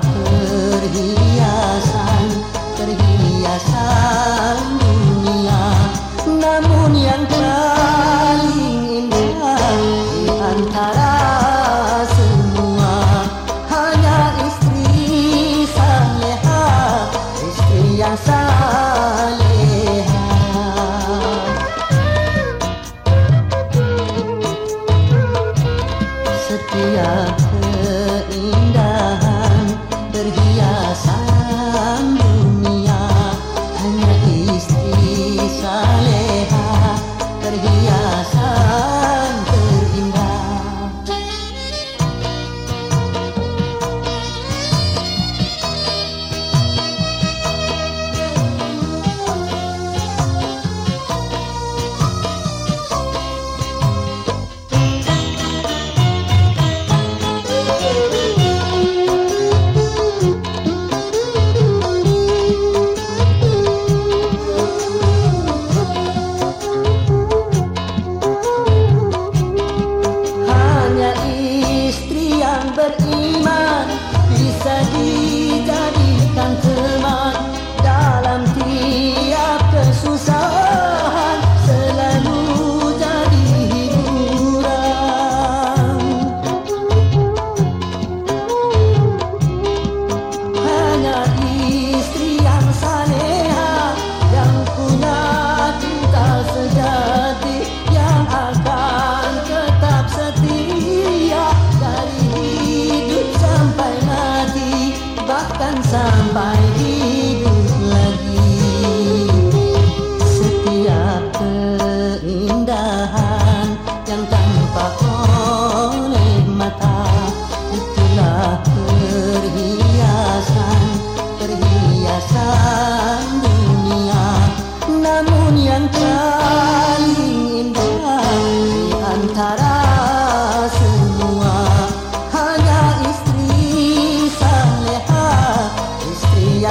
perhiasan perhiasan dunia. Namun yang paling indah di antara पर ईमान। 白衣。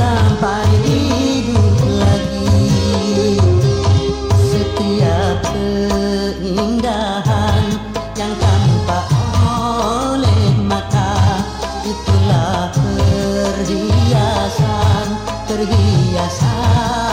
sampai hidup lagi. Setiap keindahan yang tampak oleh mata Itulah perhiasan, perhiasan.